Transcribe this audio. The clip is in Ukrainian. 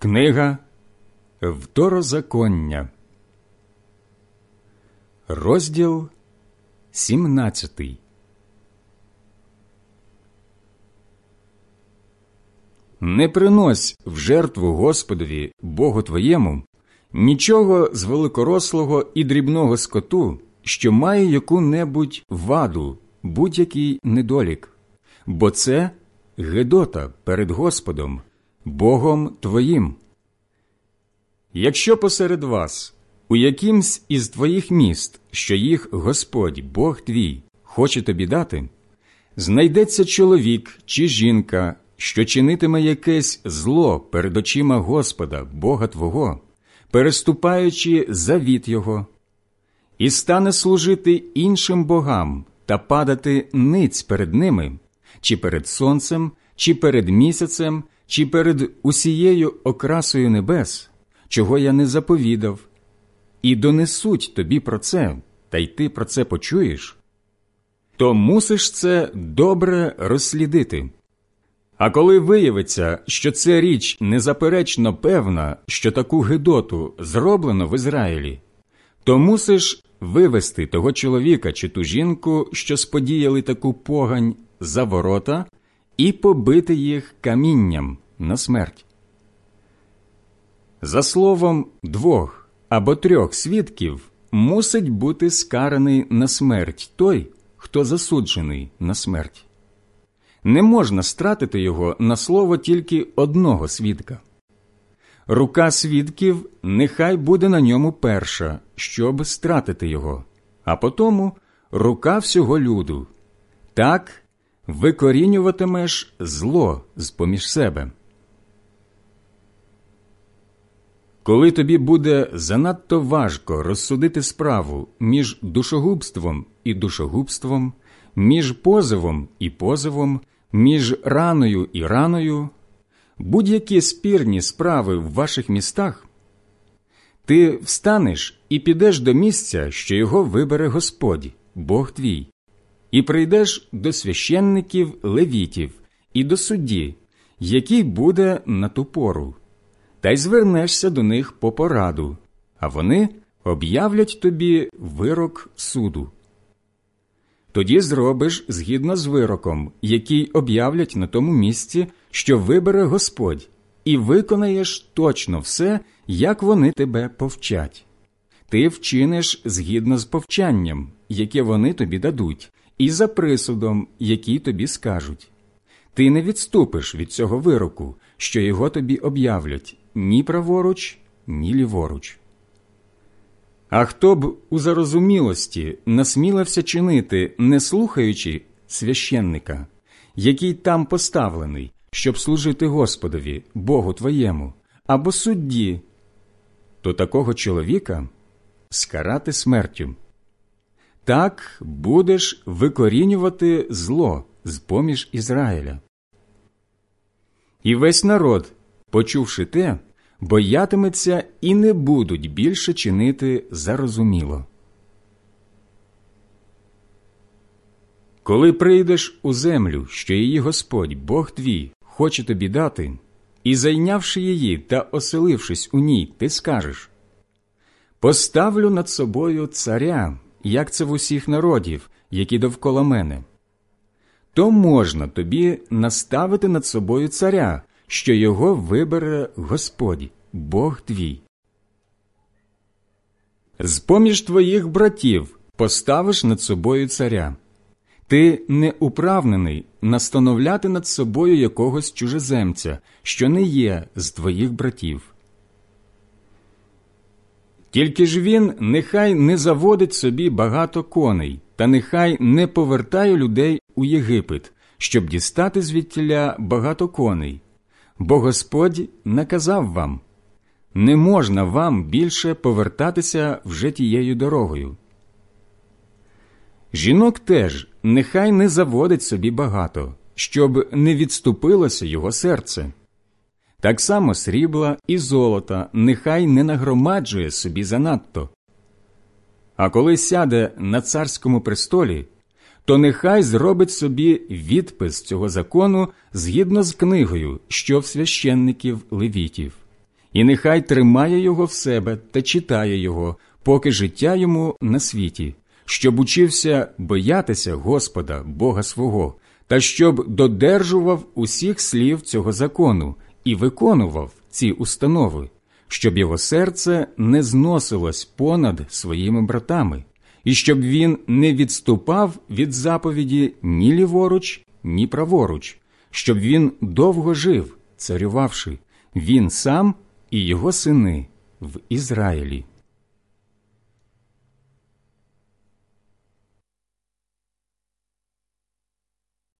Книга Второзаконня, розділ 17 Не принось в жертву Господові Богу твоєму нічого з великорослого і дрібного скоту, що має яку-небудь ваду, будь-який недолік, бо це Гедота перед Господом. Богом твоїм. Якщо посеред вас у якимсь із твоїх міст, що їх Господь, Бог твій, хоче тобі дати, знайдеться чоловік чи жінка, що чинитиме якесь зло перед очима Господа, Бога Твого, переступаючи завіт Його, і стане служити іншим богам та падати ниць перед ними, чи перед сонцем, чи перед місяцем чи перед усією окрасою небес, чого я не заповідав, і донесуть тобі про це, та й ти про це почуєш, то мусиш це добре розслідити. А коли виявиться, що це річ незаперечно певна, що таку гидоту зроблено в Ізраїлі, то мусиш вивести того чоловіка чи ту жінку, що сподіяли таку погань за ворота і побити їх камінням на смерть. За словом двох або трьох свідків мусить бути скараний на смерть той, хто засуджений на смерть. Не можна стратити його на слово тільки одного свідка. Рука свідків нехай буде на ньому перша, щоб стратити його, а потому рука всього люду. Так викорінюватимеш зло з поміж себе. Коли тобі буде занадто важко розсудити справу між душогубством і душогубством, між позовом і позовом, між раною і раною, будь-які спірні справи в ваших містах, ти встанеш і підеш до місця, що його вибере Господь, Бог твій, і прийдеш до священників левітів і до судді, який буде на ту пору, та й звернешся до них по пораду, а вони об'являть тобі вирок суду. Тоді зробиш згідно з вироком, який об'являть на тому місці, що вибере Господь, і виконаєш точно все, як вони тебе повчать. Ти вчиниш згідно з повчанням, яке вони тобі дадуть, і за присудом, який тобі скажуть. Ти не відступиш від цього вироку, що його тобі об'являть ні праворуч, ні ліворуч. А хто б у зарозумілості насмілився чинити, не слухаючи священника, який там поставлений, щоб служити Господові, Богу твоєму, або судді, то такого чоловіка скарати смертю. Так будеш викорінювати зло з поміж Ізраїля. І весь народ, почувши те, боятиметься і не будуть більше чинити зарозуміло. Коли прийдеш у землю, що її Господь, Бог твій, хоче тобі дати, і зайнявши її та оселившись у ній, ти скажеш Поставлю над собою царя, як це в усіх народів, які довкола мене. То можна тобі наставити над собою царя, що його вибере Господь, Бог твій. З поміж твоїх братів поставиш над собою царя. Ти не управнений настановляти над собою якогось чужеземця, що не є з твоїх братів. Тільки ж він нехай не заводить собі багато коней, та нехай не повертає людей у Єгипет, щоб дістати звідтіля багато коней, бо Господь наказав вам не можна вам більше повертатися вже тією дорогою. Жінок теж нехай не заводить собі багато, щоб не відступилося його серце. Так само срібла і золота нехай не нагромаджує собі занадто. А коли сяде на царському престолі, то нехай зробить собі відпис цього закону згідно з книгою, що в священників левітів, і нехай тримає його в себе та читає його, поки життя йому на світі, щоб учився боятися Господа, Бога свого, та щоб додержував усіх слів цього закону і виконував ці установи, щоб його серце не зносилось понад своїми братами, і щоб він не відступав від заповіді ні ліворуч, ні праворуч, щоб він довго жив, царювавши, він сам і його сини в Ізраїлі.